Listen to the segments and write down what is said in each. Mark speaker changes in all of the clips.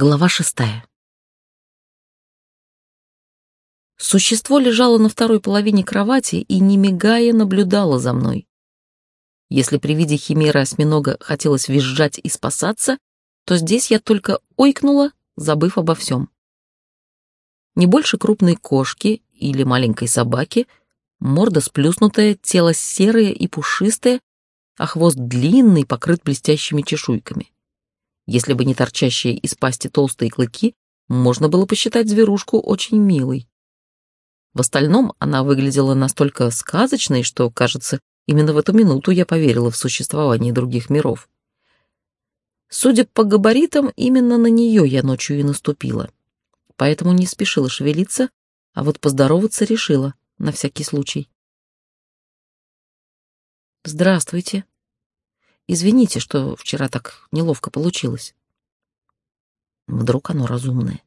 Speaker 1: Глава шестая. Существо лежало на второй половине кровати и, не мигая, наблюдало за мной. Если при виде химеры осьминога хотелось визжать и спасаться, то здесь я только ойкнула, забыв обо всем. Не больше крупной кошки или маленькой собаки, морда сплюснутая, тело серое и пушистое, а хвост длинный, покрыт блестящими чешуйками. Если бы не торчащие из пасти толстые клыки, можно было посчитать зверушку очень милой. В остальном она выглядела настолько сказочной, что, кажется, именно в эту минуту я поверила в существование других миров. Судя по габаритам, именно на нее я ночью и наступила. Поэтому не спешила шевелиться, а вот поздороваться решила, на всякий случай. «Здравствуйте», Извините, что вчера так неловко получилось. Вдруг оно разумное.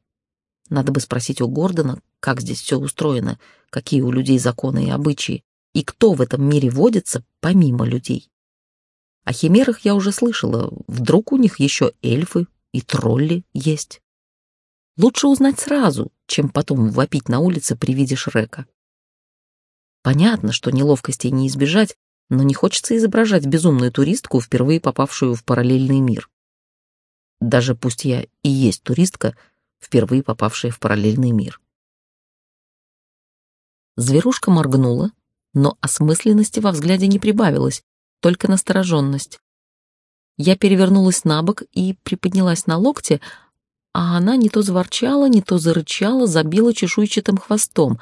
Speaker 1: Надо бы спросить у Гордона, как здесь все устроено, какие у людей законы и обычаи, и кто в этом мире водится помимо людей. О химерах я уже слышала, вдруг у них еще эльфы и тролли есть. Лучше узнать сразу, чем потом вопить на улице при виде Шрека. Понятно, что неловкостей не избежать, но не хочется изображать безумную туристку, впервые попавшую в параллельный мир. Даже пусть я и есть туристка, впервые попавшая в параллельный мир. Зверушка моргнула, но осмысленности во взгляде не прибавилось, только настороженность. Я перевернулась на бок и приподнялась на локте, а она не то заворчала, не то зарычала, забила чешуйчатым хвостом.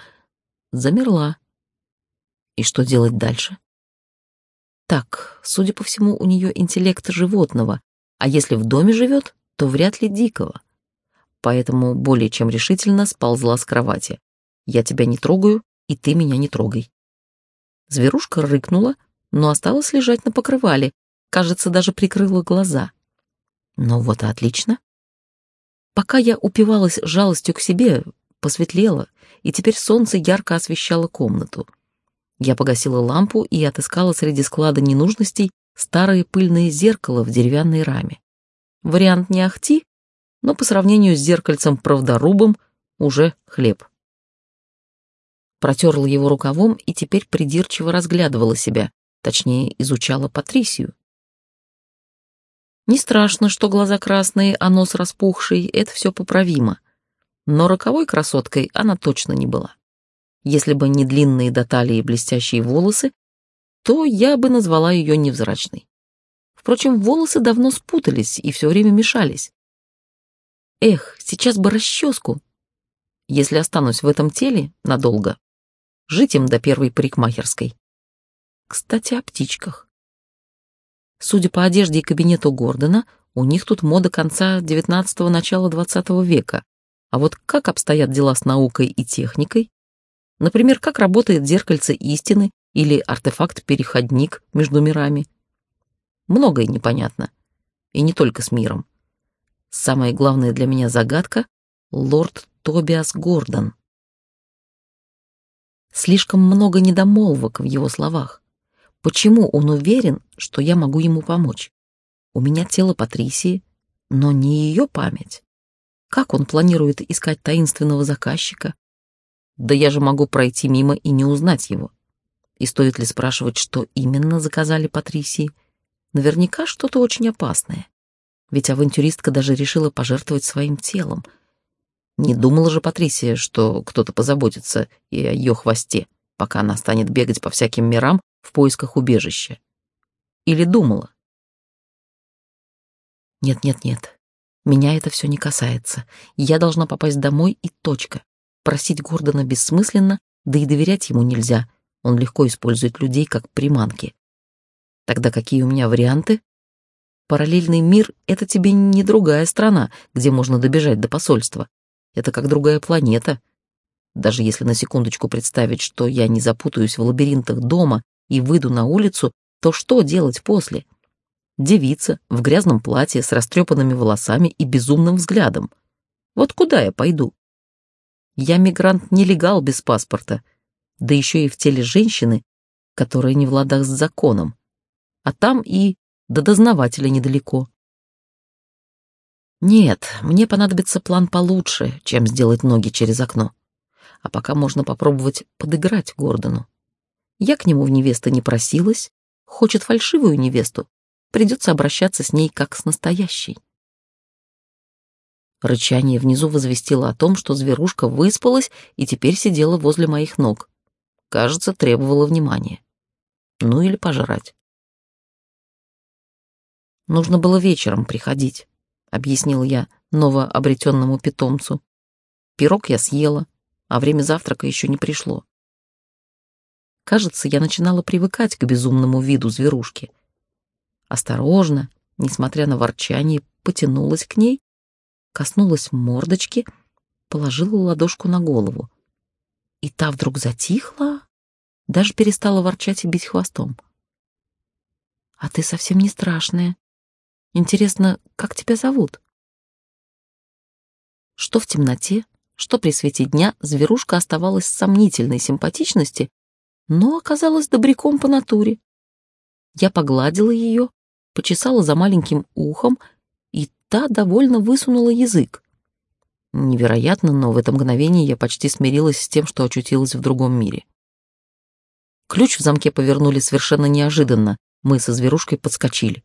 Speaker 1: Замерла. И что делать дальше? Так, судя по всему, у нее интеллект животного, а если в доме живет, то вряд ли дикого. Поэтому более чем решительно сползла с кровати. Я тебя не трогаю, и ты меня не трогай. Зверушка рыкнула, но осталась лежать на покрывале, кажется, даже прикрыла глаза. Ну вот и отлично. Пока я упивалась жалостью к себе, посветлело, и теперь солнце ярко освещало комнату. Я погасила лампу и отыскала среди склада ненужностей старое пыльное зеркало в деревянной раме. Вариант не ахти, но по сравнению с зеркальцем-правдорубом уже хлеб. Протерла его рукавом и теперь придирчиво разглядывала себя, точнее, изучала Патрисию. Не страшно, что глаза красные, а нос распухший, это все поправимо. Но роковой красоткой она точно не была. Если бы не длинные до талии блестящие волосы, то я бы назвала ее невзрачной. Впрочем, волосы давно спутались и все время мешались. Эх, сейчас бы расческу. Если останусь в этом теле надолго, жить им до первой парикмахерской. Кстати, о птичках. Судя по одежде и кабинету Гордона, у них тут мода конца XIX – начала XX века. А вот как обстоят дела с наукой и техникой, Например, как работает зеркальце истины или артефакт-переходник между мирами. Многое непонятно. И не только с миром. Самая главная для меня загадка — лорд Тобиас Гордон. Слишком много недомолвок в его словах. Почему он уверен, что я могу ему помочь? У меня тело Патрисии, но не ее память. Как он планирует искать таинственного заказчика? Да я же могу пройти мимо и не узнать его. И стоит ли спрашивать, что именно заказали Патрисии? Наверняка что-то очень опасное. Ведь авантюристка даже решила пожертвовать своим телом. Не думала же Патрисия, что кто-то позаботится и о ее хвосте, пока она станет бегать по всяким мирам в поисках убежища. Или думала? Нет-нет-нет, меня это все не касается. Я должна попасть домой и точка. Просить Гордона бессмысленно, да и доверять ему нельзя. Он легко использует людей как приманки. Тогда какие у меня варианты? Параллельный мир — это тебе не другая страна, где можно добежать до посольства. Это как другая планета. Даже если на секундочку представить, что я не запутаюсь в лабиринтах дома и выйду на улицу, то что делать после? Девица в грязном платье с растрепанными волосами и безумным взглядом. Вот куда я пойду? Я мигрант-нелегал без паспорта, да еще и в теле женщины, которая не в ладах с законом. А там и до дознавателя недалеко. Нет, мне понадобится план получше, чем сделать ноги через окно. А пока можно попробовать подыграть Гордону. Я к нему в невесты не просилась, хочет фальшивую невесту, придется обращаться с ней как с настоящей. Рычание внизу возвестило о том, что зверушка выспалась и теперь сидела возле моих ног. Кажется, требовала внимания. Ну или пожрать. Нужно было вечером приходить, объяснил я новообретенному питомцу. Пирог я съела, а время завтрака еще не пришло. Кажется, я начинала привыкать к безумному виду зверушки. Осторожно, несмотря на ворчание, потянулась к ней, коснулась мордочки, положила ладошку на голову. И та вдруг затихла, даже перестала ворчать и бить хвостом. «А ты совсем не страшная. Интересно, как тебя зовут?» Что в темноте, что при свете дня зверушка оставалась сомнительной симпатичности, но оказалась добряком по натуре. Я погладила ее, почесала за маленьким ухом, та довольно высунула язык. Невероятно, но в это мгновение я почти смирилась с тем, что очутилась в другом мире. Ключ в замке повернули совершенно неожиданно, мы со зверушкой подскочили.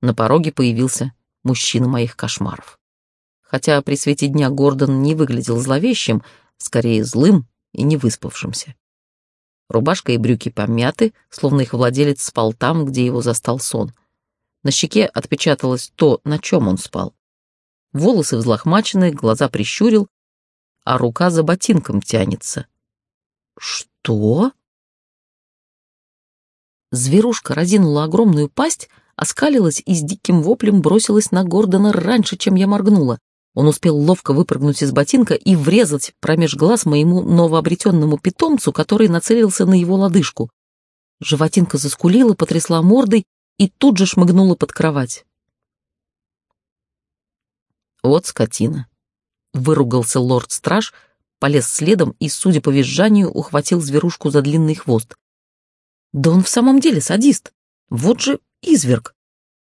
Speaker 1: На пороге появился мужчина моих кошмаров. Хотя при свете дня Гордон не выглядел зловещим, скорее злым и невыспавшимся. Рубашка и брюки помяты, словно их владелец спал там, где его застал сон. На щеке отпечаталось то, на чем он спал. Волосы взлохмачены, глаза прищурил, а рука за ботинком тянется. «Что?» Зверушка разинула огромную пасть, оскалилась и с диким воплем бросилась на Гордона раньше, чем я моргнула. Он успел ловко выпрыгнуть из ботинка и врезать промеж глаз моему новообретенному питомцу, который нацелился на его лодыжку. Животинка заскулила, потрясла мордой и тут же шмыгнула под кровать. «Вот скотина!» — выругался лорд-страж, полез следом и, судя по визжанию, ухватил зверушку за длинный хвост. «Да он в самом деле садист! Вот же изверг!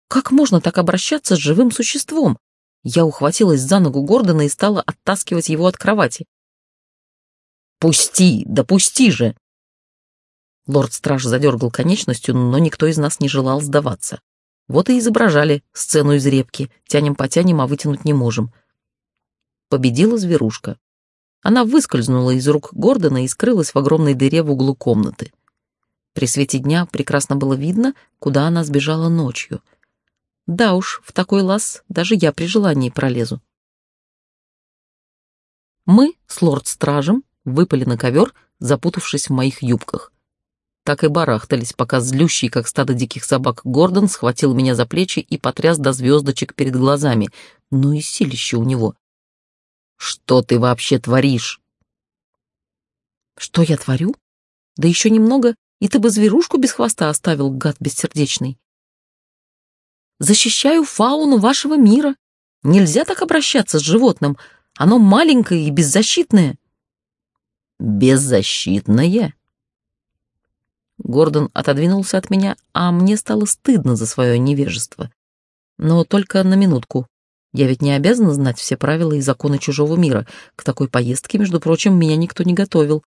Speaker 1: Как можно так обращаться с живым существом? Я ухватилась за ногу Гордона и стала оттаскивать его от кровати. «Пусти! Да пусти же!» Лорд-страж задергал конечностью, но никто из нас не желал сдаваться. Вот и изображали сцену из репки. Тянем-потянем, а вытянуть не можем. Победила зверушка. Она выскользнула из рук Гордона и скрылась в огромной дыре в углу комнаты. При свете дня прекрасно было видно, куда она сбежала ночью — да уж, в такой лаз даже я при желании пролезу. Мы с лорд-стражем выпали на ковер, запутавшись в моих юбках. Так и барахтались, пока злющий, как стадо диких собак, Гордон схватил меня за плечи и потряс до звездочек перед глазами. Ну и силище у него. «Что ты вообще творишь?» «Что я творю? Да еще немного, и ты бы зверушку без хвоста оставил, гад бессердечный защищаю фауну вашего мира. Нельзя так обращаться с животным. Оно маленькое и беззащитное». «Беззащитное?» Гордон отодвинулся от меня, а мне стало стыдно за свое невежество. Но только на минутку. Я ведь не обязана знать все правила и законы чужого мира. К такой поездке, между прочим, меня никто не готовил.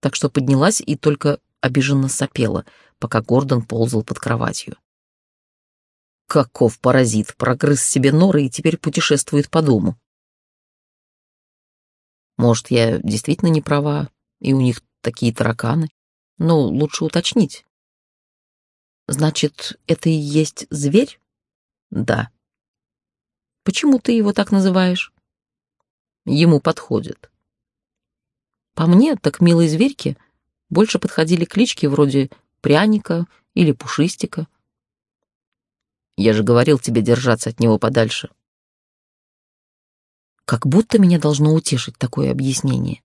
Speaker 1: Так что поднялась и только обиженно сопела, пока Гордон ползал под кроватью. Каков паразит, прогрыз себе норы и теперь путешествует по дому. Может, я действительно не права, и у них такие тараканы, но лучше уточнить. Значит, это и есть зверь? Да. Почему ты его так называешь? Ему подходит. По мне, так милой зверьке больше подходили клички вроде пряника или пушистика. Я же говорил тебе держаться от него подальше. Как будто меня должно утешить такое объяснение.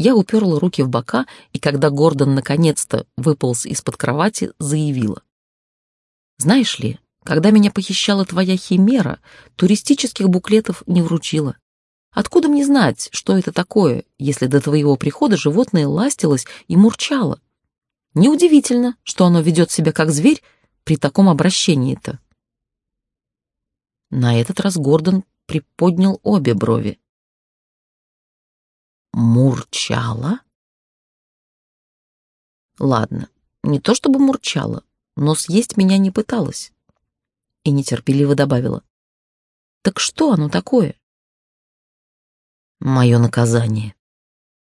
Speaker 1: Я уперла руки в бока, и когда Гордон наконец-то выполз из-под кровати, заявила. «Знаешь ли, когда меня похищала твоя химера, туристических буклетов не вручила. Откуда мне знать, что это такое, если до твоего прихода животное ластилось и мурчало? Неудивительно, что оно ведет себя как зверь при таком обращении-то». На этот раз Гордон приподнял обе брови. Мурчала? Ладно, не то чтобы мурчала, но съесть меня не пыталась. И нетерпеливо добавила. Так что оно такое? Мое наказание.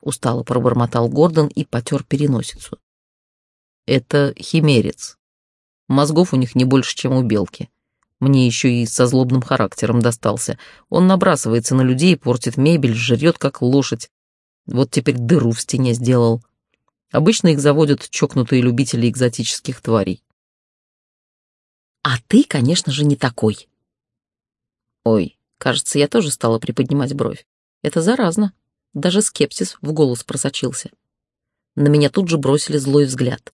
Speaker 1: Устало пробормотал Гордон и потер переносицу. Это химерец. Мозгов у них не больше, чем у белки. Мне еще и со злобным характером достался. Он набрасывается на людей, портит мебель, жрет как лошадь. Вот теперь дыру в стене сделал. Обычно их заводят чокнутые любители экзотических тварей. А ты, конечно же, не такой. Ой, кажется, я тоже стала приподнимать бровь. Это заразно. Даже скепсис в голос просочился. На меня тут же бросили злой взгляд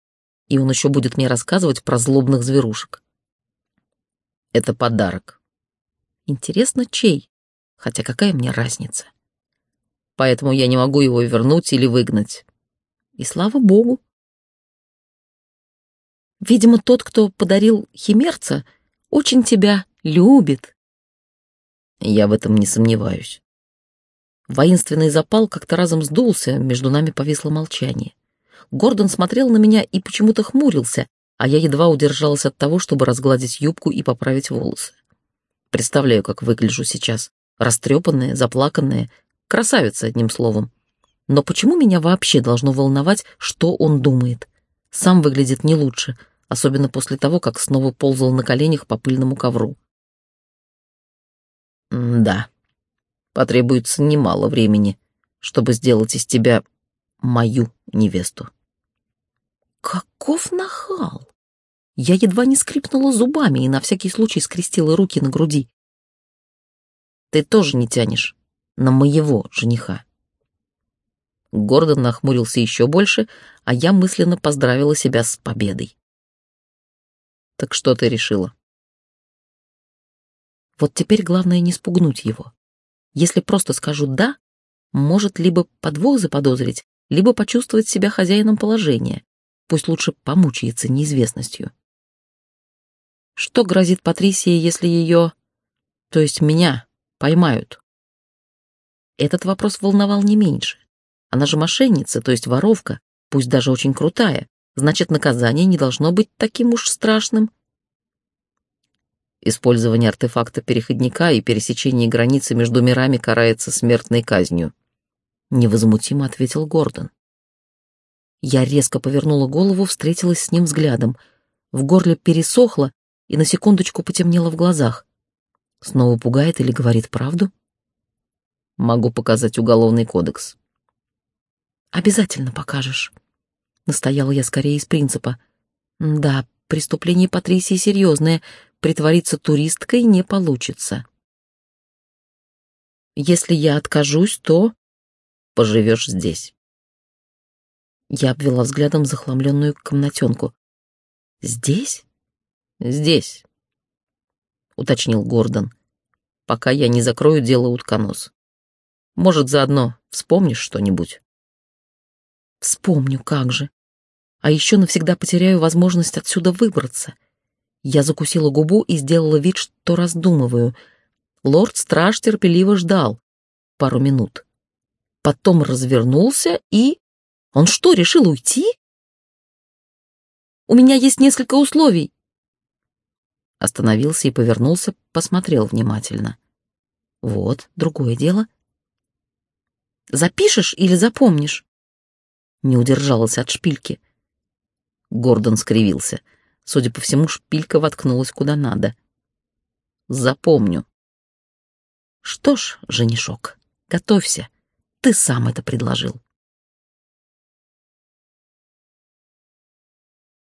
Speaker 1: и он еще будет мне рассказывать про злобных зверушек. Это подарок. Интересно, чей? Хотя какая мне разница? Поэтому я не могу его вернуть или выгнать. И слава богу. Видимо, тот, кто подарил химерца, очень тебя любит. Я в этом не сомневаюсь. Воинственный запал как-то разом сдулся, между нами повисло молчание. Гордон смотрел на меня и почему-то хмурился, а я едва удержалась от того, чтобы разгладить юбку и поправить волосы. Представляю, как выгляжу сейчас. Растрепанная, заплаканная, красавица, одним словом. Но почему меня вообще должно волновать, что он думает? Сам выглядит не лучше, особенно после того, как снова ползал на коленях по пыльному ковру. «Да, потребуется немало времени, чтобы сделать из тебя мою невесту». Каков нахал! Я едва не скрипнула зубами и на всякий случай скрестила руки на груди. Ты тоже не тянешь на моего жениха. Гордон нахмурился еще больше, а я мысленно поздравила себя с победой. Так что ты решила? Вот теперь главное не спугнуть его. Если просто скажу «да», может либо подвох заподозрить, либо почувствовать себя хозяином положения, Пусть лучше помучается неизвестностью. Что грозит Патрисии, если ее, то есть меня, поймают? Этот вопрос волновал не меньше. Она же мошенница, то есть воровка, пусть даже очень крутая. Значит, наказание не должно быть таким уж страшным. Использование артефакта переходника и пересечение границы между мирами карается смертной казнью. Невозмутимо ответил Гордон. Я резко повернула голову, встретилась с ним взглядом. В горле пересохло и на секундочку потемнело в глазах. Снова пугает или говорит правду? Могу показать уголовный кодекс. Обязательно покажешь. Настояла я скорее из принципа. Да, преступление Патрисии серьезное, притвориться туристкой не получится. Если я откажусь, то поживешь здесь. Я обвела взглядом захламленную комнатенку. «Здесь?» «Здесь», — уточнил Гордон, «пока я не закрою дело утконос. Может, заодно вспомнишь что-нибудь?» «Вспомню, как же. А еще навсегда потеряю возможность отсюда выбраться». Я закусила губу и сделала вид, что раздумываю. Лорд-страж терпеливо ждал пару минут. Потом развернулся и он что, решил уйти? У меня есть несколько условий. Остановился и повернулся, посмотрел внимательно. Вот, другое дело. Запишешь или запомнишь? Не удержалась от шпильки. Гордон скривился. Судя по всему, шпилька воткнулась куда надо. Запомню. Что ж, женишок, готовься. Ты сам это предложил.